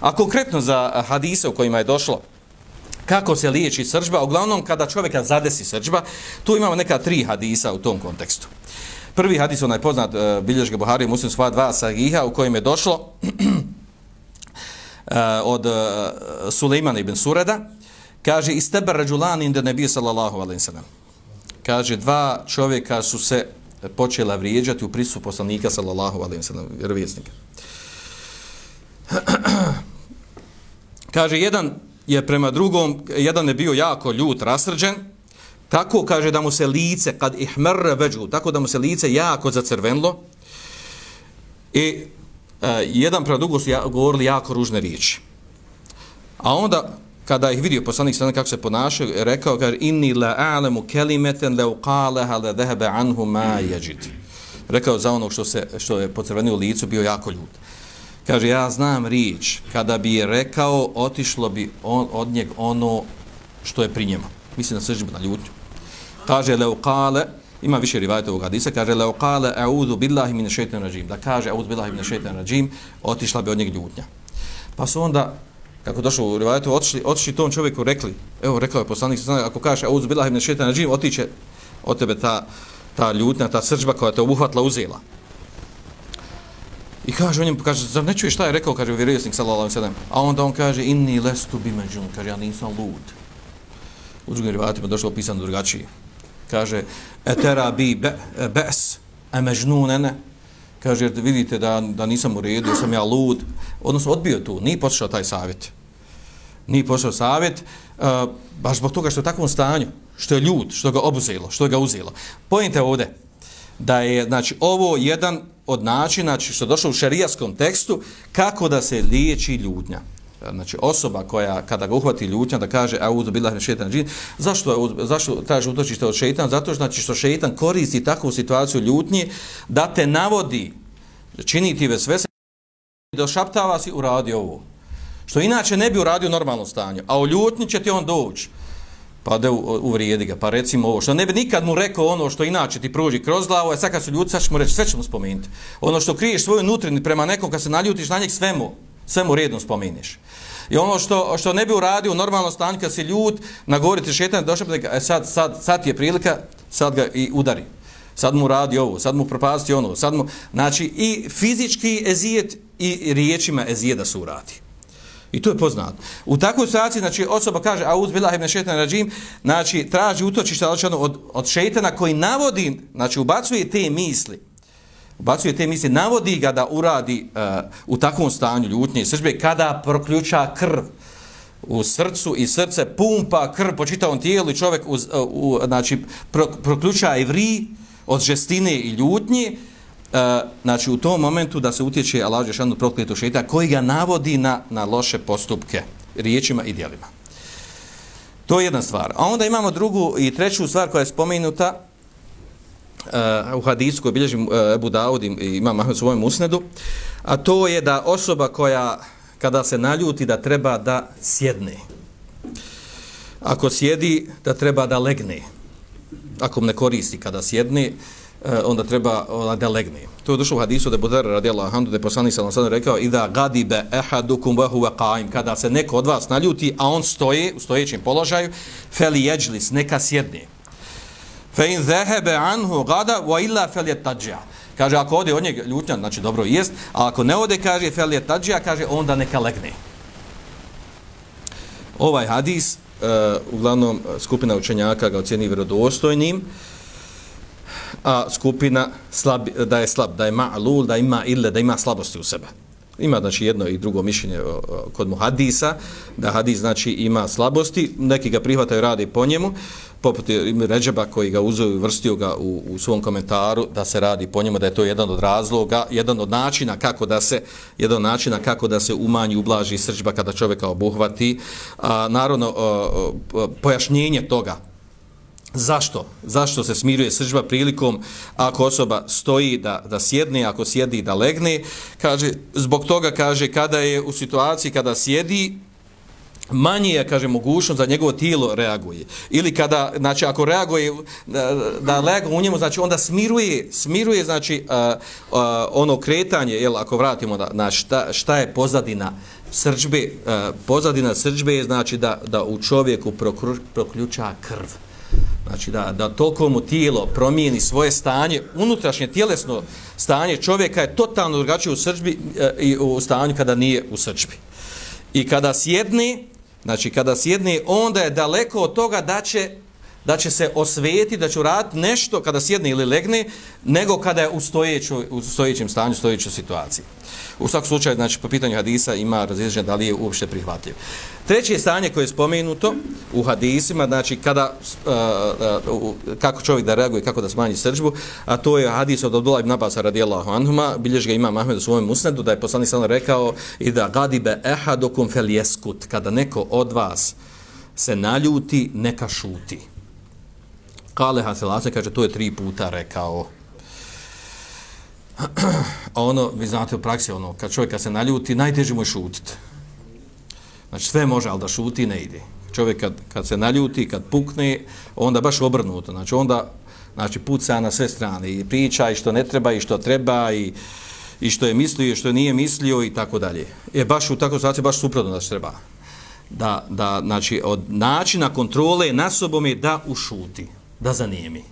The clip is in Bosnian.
A konkretno za eh, hadise u kojima je došlo kako se liječi srđba, uglavnom kada čovjeka zadesi srđba, tu imamo neka tri hadisa u tom kontekstu. Prvi hadis, onaj poznat, eh, uh, bilješke Buhari, muslim sva dva sahiha, u kojim je došlo uh, od uh, Sulejmana ibn Sureda, kaže, isteber rađulani inda nebije sallallahu alaihi sallam. Kaže, dva čovjeka su se počela vrijeđati u prisu poslanika sallallahu alaihi sallam, vjerovjesnika. kaže, jedan je prema drugom, jedan je bio jako ljut, rasrđen, tako kaže da mu se lice, kad ihmerre veđu, tako da mu se lice jako zacrvenlo, i e, jedan prema drugom su ja, govorili jako ružne riječi. A onda, kada ih vidio poslanik sada kako se ponašaju, rekao, kaže, inni la a'lemu kelimeten le uqaleha le dehebe anhu ma jeđit. Rekao za ono što, se, što je pocrvenio licu, bio jako ljut. Kaže, ja znam riječ, kada bi je rekao, otišlo bi on, od njeg ono što je pri njema. Mislim da sržimo na ljutnju. Kaže, leo kale, ima više rivajta ovog hadisa, kaže, leo kale, billahi mine šeitan rađim. Da kaže, eudu billahi mine šeitan rađim, otišla bi od njeg ljutnja. Pa su onda, kako došlo u rivajtu, otišli, otišli tom čovjeku, rekli, evo, rekao je poslanik, ako kaže, eudu billahi mine šeitan rađim, otiće od tebe ta, ta ljutnja, ta sržba koja te obuhvatla, uzela. I kaže on njemu, kaže, zar ne čuješ šta je rekao, kaže vjerovjesnik sallallahu alaihi sallam. A onda on kaže, inni lestu bi međun, kaže, ja nisam lud. U drugim rivatima došlo opisano drugačije. Kaže, etera bi be, bes, a međnunene. Kaže, jer vidite da, da nisam u redu, sam ja lud. Odnosno, odbio tu, nije poslušao taj savjet. Nije poslušao savjet, uh, baš zbog toga što je u takvom stanju, što je ljud, što ga obuzelo, što ga uzelo. Pojente ovdje, da je znači ovo jedan od načina znači, što je došlo u šerijaskom tekstu kako da se liječi ljutnja. Znači osoba koja kada ga uhvati ljutnja da kaže auzu billahi min šejtan džin, zašto zašto traži utočište od šejtana? Zato što znači što šejtan koristi takvu situaciju ljutnje da te navodi čini ti sve se došaptava si uradi ovo. Što inače ne bi uradio u normalnom stanju, a u ljutnji će ti on doći pa da uvrijedi ga, pa recimo ovo, što ne bi nikad mu rekao ono što inače ti prođi kroz glavu, a sad kad su ljudi, sad ćemo reći, sve ćemo spomenuti. Ono što kriješ svoju nutrini prema nekom, kad se naljutiš na njeg, sve mu, sve mu redno spomeniš. I ono što, što ne bi uradio u normalnom stanju, kad si ljut, nagovoriti šetan, došao bi e, sad, sad, sad je prilika, sad ga i udari. Sad mu radi ovo, sad mu propasti ono, sad mu, znači i fizički ezijet i riječima ezijeda se uradi. I to je poznato. U takvoj situaciji, znači, osoba kaže, a uz bilah ibn šetan rađim, znači, traži utočište znači, ono od, od šetana koji navodi, znači, ubacuje te misli, ubacuje te misli, navodi ga da uradi uh, u takvom stanju ljutnje i sržbe, kada proključa krv u srcu i srce pumpa krv po čitavom tijelu i čovjek uz, uh, u, znači, pro, proključa i vri od žestine i ljutnje, E, znači u tom momentu da se utječe Allah Žešanu prokletu šeita koji ga navodi na, na loše postupke riječima i dijelima. To je jedna stvar. A onda imamo drugu i treću stvar koja je spomenuta uh, u hadisu koji bilježi uh, Ebu Daud i ima u svojem usnedu, a to je da osoba koja kada se naljuti da treba da sjedne. Ako sjedi, da treba da legne. Ako ne koristi kada sjedne, uh, Eh, onda treba ona da legne. To je došlo u hadisu da Budar radijallahu anhu da je poslanik sallallahu alejhi rekao ida gadibe ahadukum wa huwa qa'im kada se neko od vas naljuti a on stoji u stojećem položaju feli yajlis neka sjedne. Fa in zahaba anhu gada wa illa falyatajja. Kaže ako ode od njega ljutnja, znači dobro jest, a ako ne ode kaže falyatajja, kaže onda neka legne. Ovaj hadis uh, uglavnom skupina učenjaka ga ocjeni vjerodostojnim. Uh, a skupina slab, da je slab, da je ma'lul, da ima ille, da ima slabosti u sebe. Ima znači jedno i drugo mišljenje kod mu hadisa, da hadis znači ima slabosti, neki ga prihvataju radi po njemu, poput Ređeba koji ga uzeo i vrstio ga u, u svom komentaru da se radi po njemu, da je to jedan od razloga, jedan od načina kako da se jedan od načina kako da se umanji, ublaži srđba kada čovjeka obuhvati. A, naravno, pojašnjenje toga, Zašto? Zašto se smiruje sržba prilikom ako osoba stoji da, da sjedne, ako sjedi da legne? Kaže, zbog toga kaže kada je u situaciji kada sjedi, manje je, kaže, mogućnost da njegovo tijelo reaguje. Ili kada, znači, ako reaguje da, da lega u njemu, znači, onda smiruje, smiruje, znači, a, a, ono kretanje, jel, ako vratimo da, na šta, šta je pozadina srđbe, a, pozadina srđbe je znači da, da u čovjeku proključa krv. Znači da, da toliko mu tijelo promijeni svoje stanje, unutrašnje tjelesno stanje čovjeka je totalno drugačije u srđbi e, i u stanju kada nije u srđbi. I kada sjedni, znači kada sjedni, onda je daleko od toga da će da će se osvijeti, da će uraditi nešto kada sjedne ili legne, nego kada je u, stojeću, u stojećem stanju, u stojećoj situaciji. U svakom slučaju, znači, po pitanju hadisa ima razliženje da li je uopšte prihvatljiv. Treće stanje koje je spomenuto u hadisima, znači, kada, uh, uh, kako čovjek da reaguje, kako da smanji srđbu, a to je hadis od Abdullah ibn Abbas radijallahu anhuma, bilježi ga ima Mahmed u svojem usnedu, da je poslanik sam rekao i da gadibe ehadokum fel jeskut, kada neko od vas se naljuti, neka šuti. Kale Haselase kaže, to je tri puta rekao. A ono, vi znate u praksi, ono, kad čovjek kad se naljuti, najteže mu je šutiti. Znači, sve može, ali da šuti ne ide. Čovjek kad, kad se naljuti, kad pukne, onda baš obrnuto. Znači, onda znači, puca na sve strane. I priča i što ne treba i što treba i, i što je mislio i što nije mislio i tako dalje. Je baš u takvoj situaciji baš suprotno da se treba. Da, da, znači, od načina kontrole na sobom je da ušuti da zanimi.